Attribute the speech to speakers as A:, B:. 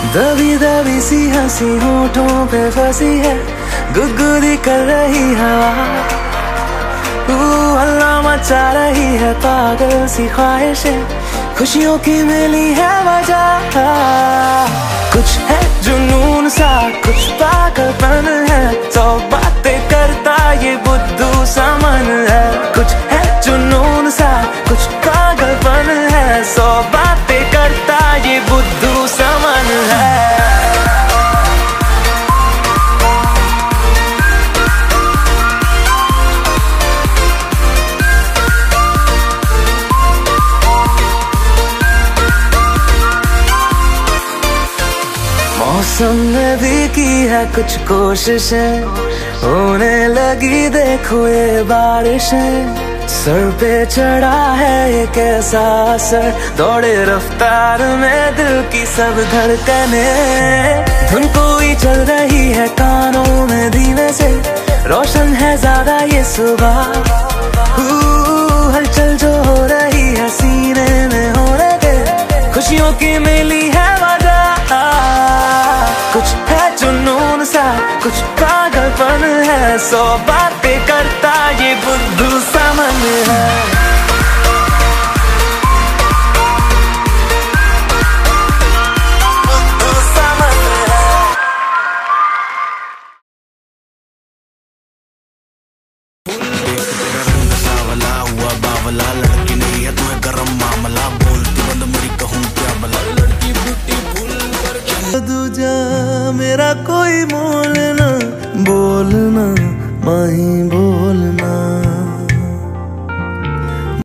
A: दबी दबी सी हँसी होठों पे फंसी है, गुदगुदी कर रही हवा। अल्लाह मचा रही है पागल सी ख्वाहिशें, खुशियों की मिली है वजह। कुछ है जुनून सा, कुछ पागलपन है मौसम ने भी की है कुछ कोशिशें। होने लगी देखो ये बारिशें। सर पे चढ़ा है ये कैसा असर। दौड़े रफ्तार में दिल की सब धड़कने। धुन कोई चल रही है कानों में धीमे से। रोशन है ज़्यादा ये सुबह। हलचल जो हो रही है सीने में होने दे खुशियों की मिली है वजह। कुछ है जुनून सा, कुछ पागलपन है। सौ बातें करता ये बुद्धू समन है। समन मेरा कोई मोल ना बोलना माही बोलना